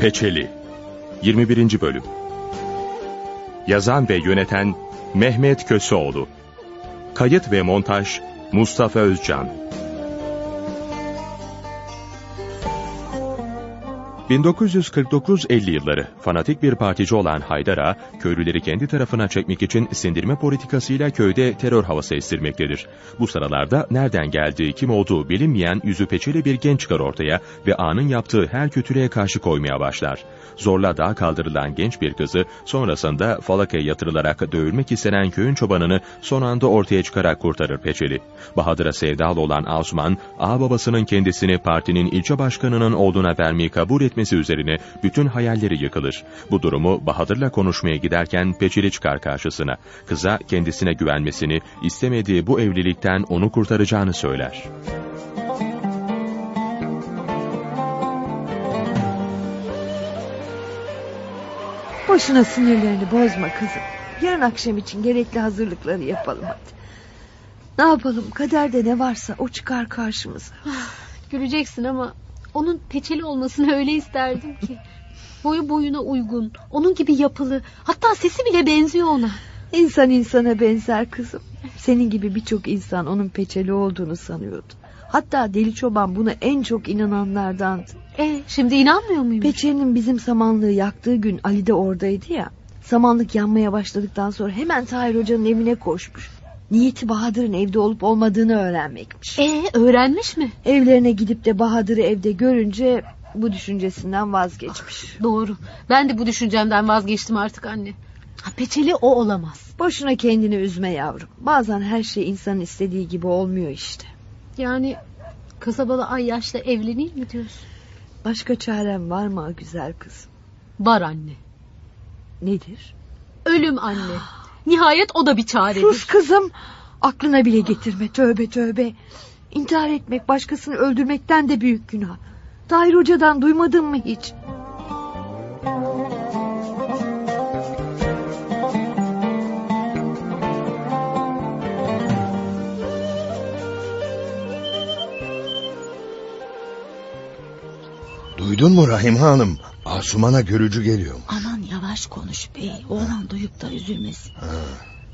Peçeli 21. Bölüm Yazan ve yöneten Mehmet Köseoğlu Kayıt ve montaj Mustafa Özcan 1949-50 yılları fanatik bir partici olan Haydar'a köylüleri kendi tarafına çekmek için sindirme politikasıyla köyde terör havası estirmektedir. Bu sıralarda nereden geldiği, kim olduğu bilinmeyen yüzü peçeli bir genç çıkar ortaya ve anın yaptığı her kötülüğe karşı koymaya başlar. Zorla dağa kaldırılan genç bir kızı sonrasında falakaya yatırılarak dövülmek istenen köyün çobanını son anda ortaya çıkarak kurtarır peçeli. Bahadır'a sevdalı olan Asuman, ağababasının kendisini partinin ilçe başkanının olduğuna vermeyi kabul etmesi üzerine bütün hayalleri yıkılır. Bu durumu Bahadır'la konuşmaya giderken Peçeli çıkar karşısına. Kıza kendisine güvenmesini, istemediği bu evlilikten onu kurtaracağını söyler. Boşuna sinirlerini bozma kızım. Yarın akşam için gerekli hazırlıkları yapalım hadi. Ne yapalım kaderde ne varsa o çıkar karşımıza. Güleceksin ama onun peçeli olmasını öyle isterdim ki. Boyu boyuna uygun, onun gibi yapılı, hatta sesi bile benziyor ona. İnsan insana benzer kızım. Senin gibi birçok insan onun peçeli olduğunu sanıyordu. Hatta deli çoban buna en çok inananlardandı. E şimdi inanmıyor muyum? Peçelinin bizim samanlığı yaktığı gün Ali de oradaydı ya. Samanlık yanmaya başladıktan sonra hemen Tahir Hoca'nın evine koşmuş. Niyeti Bahadır'ın evde olup olmadığını öğrenmekmiş. E öğrenmiş mi? Evlerine gidip de Bahadır'ı evde görünce bu düşüncesinden vazgeçmiş. Doğru. Ben de bu düşüncemden vazgeçtim artık anne. Ha, peçeli o olamaz. Boşuna kendini üzme yavrum. Bazen her şey insanın istediği gibi olmuyor işte. Yani kasabalı ay yaşla evleneyim mi diyorsun? Başka çarem var mı güzel kız? Var anne. Nedir? Ölüm anne. Nihayet o da bir çaredir. Sus kızım. Aklına bile getirme tövbe tövbe. İntihar etmek başkasını öldürmekten de büyük günah. Tahir Hoca'dan duymadın mı hiç? Duydun mu Rahim Hanım? Asuman'a görücü geliyor. Aman yavaş konuş bey. Oğlan duyup da üzülmesin. Ha.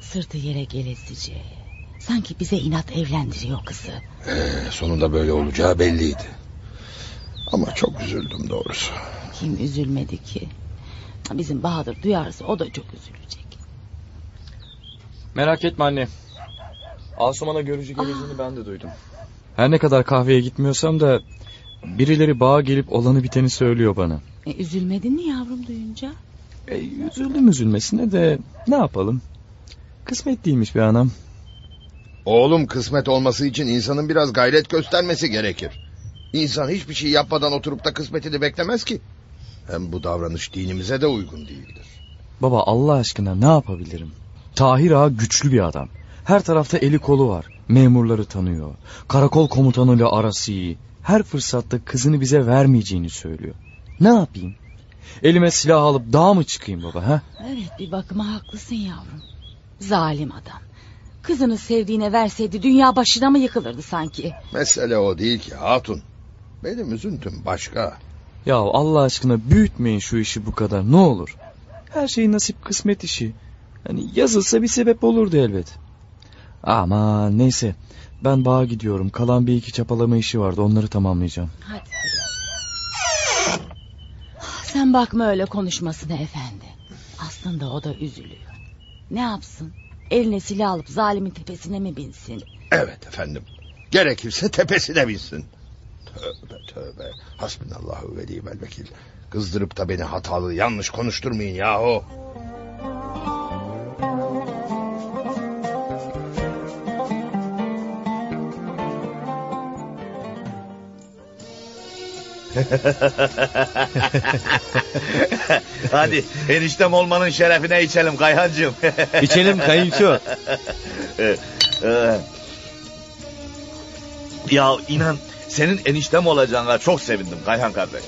Sırtı yere gelesice. Sanki bize inat evlendiriyor kızı. Ee, sonunda böyle olacağı belliydi. Ama çok üzüldüm doğrusu. Kim üzülmedi ki? Bizim Bahadır duyarsa o da çok üzülecek. Merak etme anne. Asuman'a görücü geleceğini ben de duydum. Her ne kadar kahveye gitmiyorsam da birileri bağa gelip olanı biteni söylüyor bana. E, üzülmedin mi yavrum duyunca? E, üzüldüm üzülmesine de ne yapalım? Kısmet değilmiş be anam. Oğlum kısmet olması için insanın biraz gayret göstermesi gerekir. İnsan hiçbir şey yapmadan oturup da kısmetini beklemez ki. Hem bu davranış dinimize de uygun değildir. Baba Allah aşkına ne yapabilirim? Tahir Ağa güçlü bir adam. Her tarafta eli kolu var. Memurları tanıyor. Karakol komutanıyla arası iyi. Her fırsatta kızını bize vermeyeceğini söylüyor. Ne yapayım? Elime silah alıp dağa mı çıkayım baba ha? Evet bir bakıma haklısın yavrum. Zalim adam. Kızını sevdiğine verseydi dünya başına mı yıkılırdı sanki? Mesele o değil ki hatun. Benim üzüntüm başka. Ya Allah aşkına büyütmeyin şu işi bu kadar ne olur. Her şey nasip kısmet işi. Hani yazılsa bir sebep olurdu elbet. Ama neyse ben bağa gidiyorum. Kalan bir iki çapalama işi vardı onları tamamlayacağım. Hadi. Sen bakma öyle konuşmasına efendi. Aslında o da üzülüyor. Ne yapsın? Eline silah alıp zalimin tepesine mi binsin? Evet efendim. Gerekirse tepesine binsin. Tövbe tövbe. Hasbinallahu ve ni'mel vekil. Kızdırıp da beni hatalı yanlış konuşturmayın yahu. Hadi eniştem olmanın şerefine içelim Kayhancığım. İçelim kayınço. ya inan senin eniştem olacağına çok sevindim Kayhan kardeş.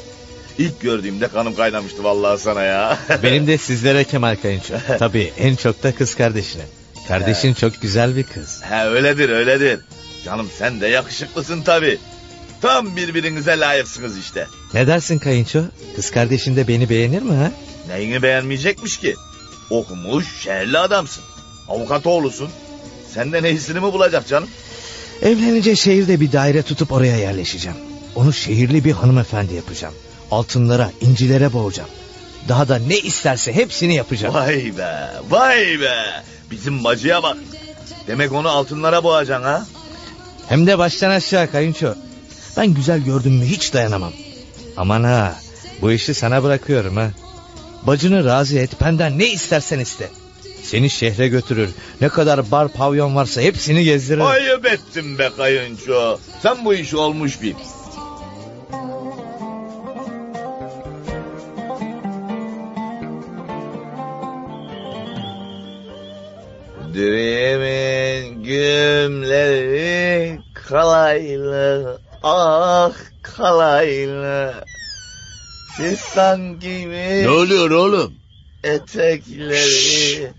İlk gördüğümde kanım kaynamıştı vallahi sana ya. Benim de sizlere Kemal kayınço. Tabii en çok da kız kardeşine. Kardeşin çok güzel bir kız. He öyledir öyledir. Canım sen de yakışıklısın tabi. Tam birbirinize layıksınız işte. Ne dersin kayınço? Kız kardeşin de beni beğenir mi ha? Neyini beğenmeyecekmiş ki? Okumuş, şehirli adamsın. Avukat oğlusun. Senden iyisini mi bulacak canım? Evlenince şehirde bir daire tutup oraya yerleşeceğim. Onu şehirli bir hanımefendi yapacağım. Altınlara, incilere boğacağım. Daha da ne isterse hepsini yapacağım. Vay be, vay be. Bizim bacıya bak. Demek onu altınlara boğacaksın ha? Hem de baştan aşağı kayınço. Ben güzel gördüm mü hiç dayanamam. Aman ha, bu işi sana bırakıyorum ha. Bacını razı et, benden ne istersen iste. Seni şehre götürür. Ne kadar bar pavyon varsa hepsini gezdirir. Ayıp ettin be kayınço. Sen bu iş olmuş bil. Direğimin gümleri kalaylı ah kalaylı Sistan gibi Ne oluyor oğlum? etekleri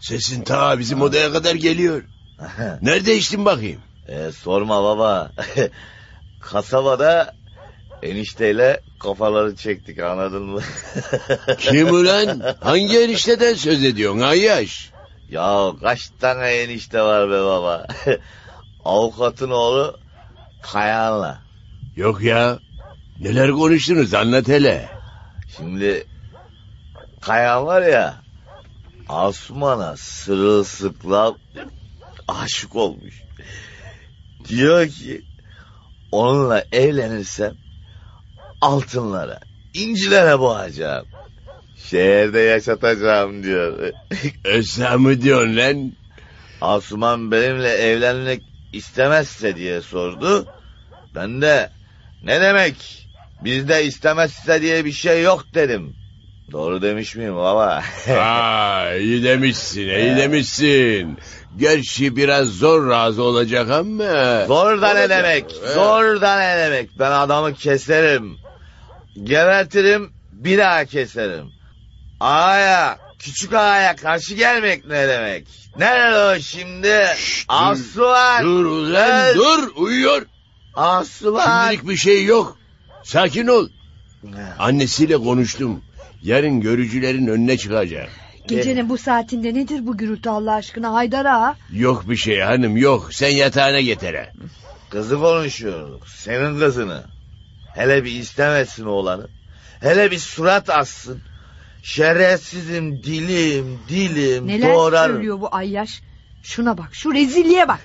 Sesin ta bizim odaya kadar geliyor. Nerede içtin bakayım? E, sorma baba. Kasabada enişteyle kafaları çektik anladın mı? Kim ulan? Hangi enişteden söz ediyorsun Ayyaş? ya kaç tane enişte var be baba. Avukatın oğlu Kayan'la. Yok ya. Neler konuştunuz anlat hele. Şimdi Kayan var ya Asuman'a sırılsıklam aşık olmuş. Diyor ki onunla evlenirsem altınlara, incilere boğacağım. Şehirde yaşatacağım diyor. Esra mı diyorsun lan? Asuman benimle evlenmek istemezse diye sordu. Ben de ne demek bizde istemezse diye bir şey yok dedim. Doğru demiş miyim baba? Aa, iyi demişsin, iyi demişsin. Gerçi biraz zor razı olacak ama... Zor da ne demek? Zor da ne demek? Ben adamı keserim. Gebertirim bir daha keserim. Ağaya, küçük ağaya karşı gelmek ne demek? Nerede o şimdi? Asuman! Dur ulan Dur. dur uyuyor. Asuman! Şimdilik bir şey yok. Sakin ol. Annesiyle konuştum. Yarın görücülerin önüne çıkacak. Gecenin bu saatinde nedir bu gürültü Allah aşkına Haydar ağa? Yok bir şey hanım yok. Sen yatağına getire. Kızı konuşuyorduk. Senin kızını. Hele bir istemesin oğlanı. Hele bir surat assın. Şerefsizim dilim dilim Neler doğrarım. söylüyor bu Ayyaş? Şuna bak şu rezilliğe bak.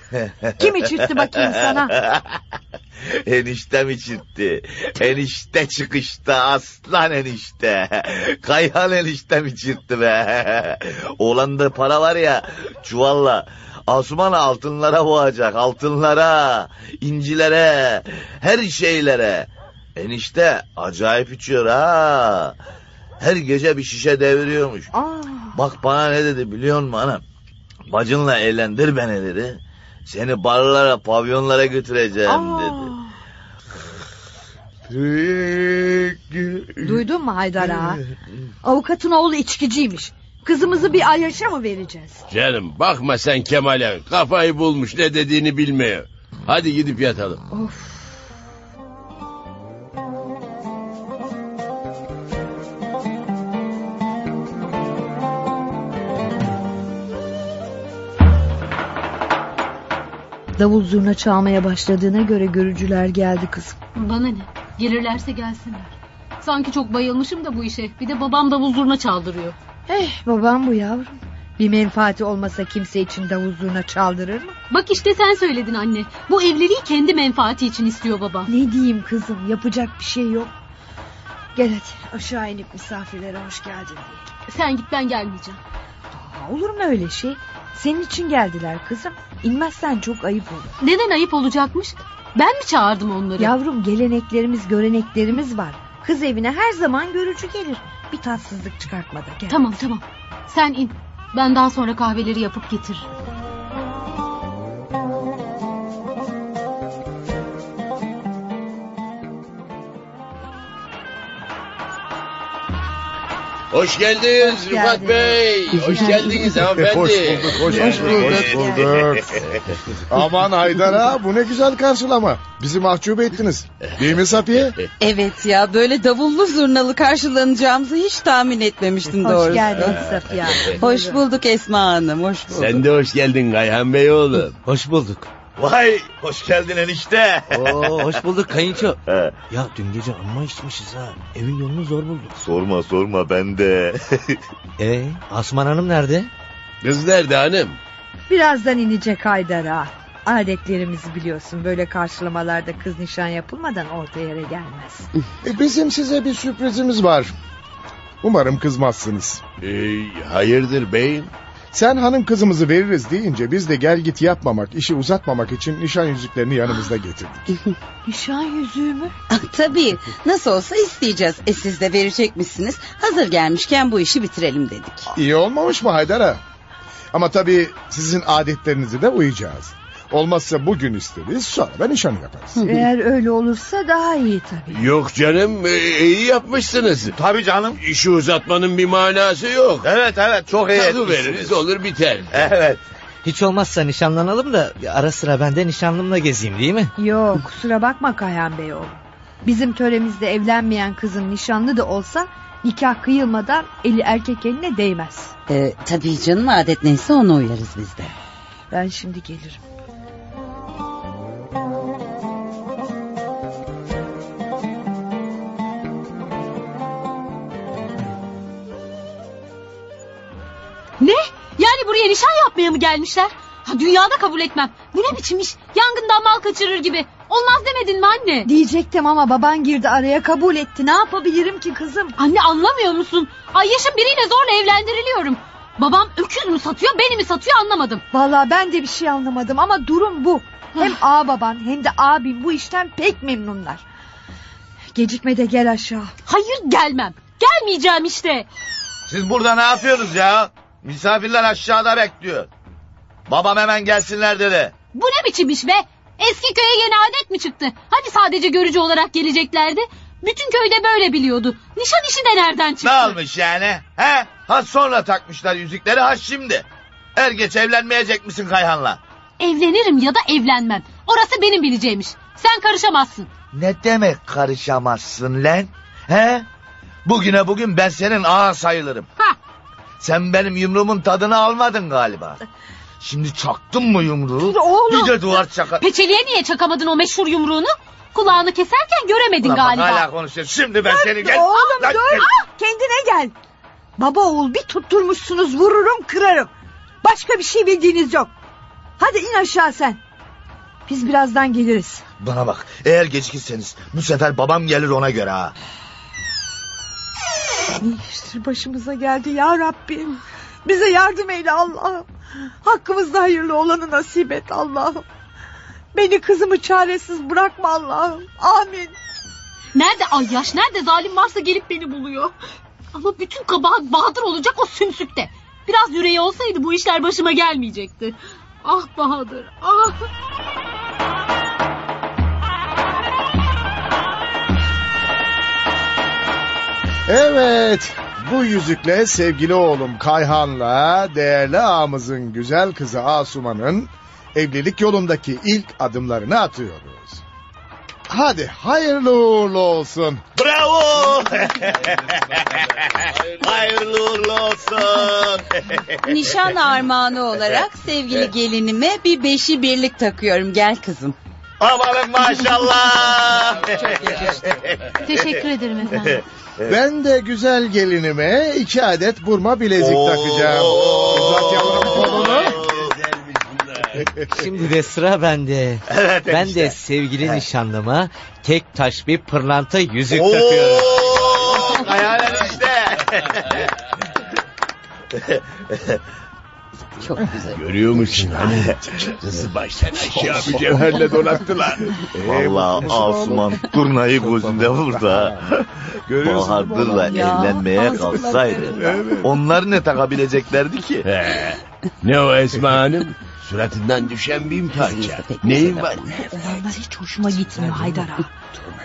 Kim içirtti bakayım sana? Eniştem içirtti. Enişte çıkışta aslan enişte. Kayhan eniştem içirtti be. Oğlanda para var ya çuvalla. Asuman altınlara boğacak altınlara, incilere, her şeylere. Enişte acayip içiyor ha. Her gece bir şişe deviriyormuş. Aa, Bak bana ne dedi biliyor musun anam? Bacınla eğlendir beni dedi. Seni barlara, pavyonlara götüreceğim aa. dedi. Duydun mu Haydar ağa? Avukatın oğlu içkiciymiş. Kızımızı bir Ayyaş'a mı vereceğiz? Canım bakma sen Kemal'e. Kafayı bulmuş ne dediğini bilmiyor. Hadi gidip yatalım. Of. Davul zurna çalmaya başladığına göre görücüler geldi kızım. Bana ne? Gelirlerse gelsinler. Sanki çok bayılmışım da bu işe. Bir de babam davul zurna çaldırıyor. Eh babam bu yavrum. Bir menfaati olmasa kimse için davul zurna çaldırır mı? Bak işte sen söyledin anne. Bu evliliği kendi menfaati için istiyor baba. Ne diyeyim kızım yapacak bir şey yok. Gel hadi aşağı inip misafirlere hoş geldin diyelim. Sen git ben gelmeyeceğim. Aa, olur mu öyle şey? Senin için geldiler kızım. İnmezsen çok ayıp olur. Neden ayıp olacakmış? Ben mi çağırdım onları? Yavrum geleneklerimiz göreneklerimiz var. Kız evine her zaman görücü gelir. Bir tatsızlık çıkartma da gel. Tamam tamam. Sen in. Ben daha sonra kahveleri yapıp getiririm. Hoş geldiniz Hoş Rıfat. Bey. Hoş geldiniz hanımefendi. Hoş bulduk, hoş bulduk. Hoş bulduk. Aman Haydar ağa bu ne güzel karşılama. Bizi mahcup ettiniz. Değil mi Safiye? Evet ya böyle davullu zurnalı karşılanacağımızı hiç tahmin etmemiştim doğrusu. Hoş geldin Safiye. Hoş bulduk Esma Hanım hoş bulduk. Sen de hoş geldin Kayhan Bey oğlum. Hoş bulduk. Vay hoş geldin enişte. Oo, hoş bulduk kayınço. He, Ya dün gece amma içmişiz ha. Evin yolunu zor bulduk. sorma sorma ben de. Ee, Asman Hanım nerede? Kız nerede hanım? Birazdan inecek Haydar ağa. Adetlerimizi biliyorsun. Böyle karşılamalarda kız nişan yapılmadan orta yere gelmez. E, bizim size bir sürprizimiz var. Umarım kızmazsınız. Ee, hayırdır beyim? Sen hanım kızımızı veririz deyince biz de gel git yapmamak, işi uzatmamak için nişan yüzüklerini yanımızda getirdik. Nişan yüzüğü mü? Ah, tabii nasıl olsa isteyeceğiz. E siz de verecekmişsiniz. Hazır gelmişken bu işi bitirelim dedik. İyi olmamış mı Haydar ağa? Ama tabii sizin adetlerinize de uyacağız. Olmazsa bugün isteriz sonra da nişan yaparız. Eğer öyle olursa daha iyi tabii. Yok canım e, iyi yapmışsınız. Tabii canım. İşi uzatmanın bir manası yok. Evet evet çok iyi Tadı veririz olur biter. Evet. Hiç olmazsa nişanlanalım da ara sıra ben de nişanlımla gezeyim değil mi? Yok kusura bakma Kayhan Bey oğlum. Bizim töremizde evlenmeyen kızın nişanlı da olsa nikah kıyılmadan eli erkek eline değmez. E, tabii canım adet neyse ona uyarız biz de. Ben şimdi gelirim. Buraya nişan yapmaya mı gelmişler? Ha, dünyada kabul etmem. Bu ne biçim iş? Yangından mal kaçırır gibi. Olmaz demedin mi anne? Diyecektim ama baban girdi araya kabul etti. Ne yapabilirim ki kızım? Anne anlamıyor musun? Ay yaşım biriyle zorla evlendiriliyorum. Babam öküz mü satıyor beni mi satıyor anlamadım. Vallahi ben de bir şey anlamadım ama durum bu. Hem ağa baban hem de abim bu işten pek memnunlar. Gecikme de gel aşağı. Hayır gelmem. Gelmeyeceğim işte. Siz burada ne yapıyorsunuz ya? Misafirler aşağıda bekliyor. Babam hemen gelsinler dedi. Bu ne biçim iş be? Eski köye yeni adet mi çıktı? Hani sadece görücü olarak geleceklerdi? Bütün köyde böyle biliyordu. Nişan işi de nereden çıktı? Ne almış yani? He? Ha sonra takmışlar yüzükleri ha şimdi. Er geç evlenmeyecek misin Kayhan'la? Evlenirim ya da evlenmem. Orası benim bileceğim iş. Sen karışamazsın. Ne demek karışamazsın lan? He? Bugüne bugün ben senin ağa sayılırım. Ha. Sen benim yumruğumun tadını almadın galiba. Şimdi çaktın mı yumruğu? Oğlum. Bir de duvar çakar. Peçeliğe niye çakamadın o meşhur yumruğunu? Kulağını keserken göremedin Ulan bak galiba. hala konuşuyorsun. Şimdi ben seni gel. Oğlum Lan- dur. Kendine gel. Baba oğul bir tutturmuşsunuz vururum kırarım. Başka bir şey bildiğiniz yok. Hadi in aşağı sen. Biz birazdan geliriz. Bana bak eğer gecikirseniz bu sefer babam gelir ona göre ha. Ne iştir başımıza geldi ya Rabbim. Bize yardım eyle Allah'ım. Hakkımızda hayırlı olanı nasip et Allah'ım. Beni kızımı çaresiz bırakma Allah'ım. Amin. Nerede ayyaş nerede zalim varsa gelip beni buluyor. Ama bütün kabahat Bahadır olacak o sümsükte. Biraz yüreği olsaydı bu işler başıma gelmeyecekti. Ah Bahadır ah. Evet, bu yüzükle sevgili oğlum Kayhan'la değerli ağamızın güzel kızı Asuman'ın evlilik yolundaki ilk adımlarını atıyoruz. Hadi hayırlı uğurlu olsun. Bravo. Hayırlı uğurlu olsun. Nişan armağanı olarak sevgili gelinime bir beşi birlik takıyorum gel kızım. Amanın maşallah. Teşekkür ederim efendim. Ben de güzel gelinime iki adet burma bilezik Oo. takacağım. Uzat yavrum kolunu. Şimdi de sıra bende. Evet Ben enişte. de sevgili nişanlıma tek taş bir pırlanta yüzük Oo, takıyorum. Hayalen işte. Çok güzel. Görüyor musun hani? Kızı baştan aşağı bir cevherle donattılar. Vallahi Asuman turnayı gözünde vurdu ha. Bahadır'la evlenmeye Asuman. kalksaydı. Onlar ne takabileceklerdi ki? He. Ne o Esma Hanım? Suratından düşen bin parça. Neyin var? Olanlar hiç hoşuma gitmiyor Haydar ağa.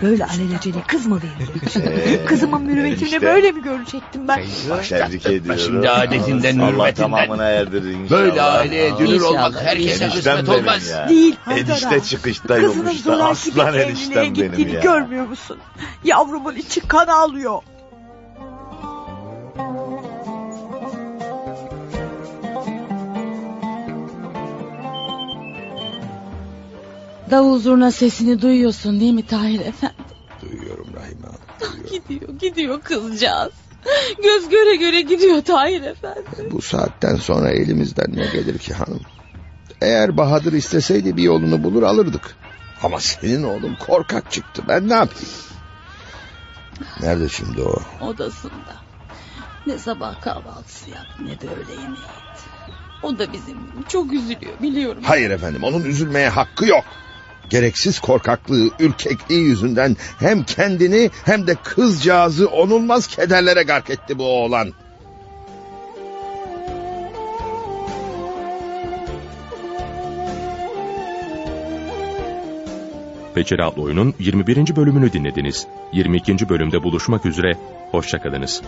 Böyle alelacele kız mı verilir? Kızımın mürüvvetini işte. böyle mi görecektim ben? Tebrik ediyorum. Şimdi adetinden, inşallah. Böyle aileye dünür olmak herkese kısmet olmaz. ya. Değil Haydar ağa. Enişte çıkışta bir aslan eniştem benim gittiğini ya. görmüyor musun? Yavrumun içi kan ağlıyor. Davul zurna sesini duyuyorsun değil mi Tahir Efendi? Duyuyorum Rahime Hanım. Gidiyor gidiyor kızcağız. Göz göre göre gidiyor Tahir Efendi. Bu saatten sonra elimizden ne gelir ki hanım? Eğer Bahadır isteseydi bir yolunu bulur alırdık. Ama senin oğlun korkak çıktı. Ben ne yapayım? Nerede şimdi o? Odasında. Ne sabah kahvaltısı yap ne de öğle yemeği. O da bizim çok üzülüyor biliyorum. Hayır efendim onun üzülmeye hakkı yok. Gereksiz korkaklığı, ürkekliği yüzünden hem kendini hem de kızcağızı onulmaz kederlere gark etti bu oğlan. Peçeli adlı oyunun 21. bölümünü dinlediniz. 22. bölümde buluşmak üzere, hoşçakalınız.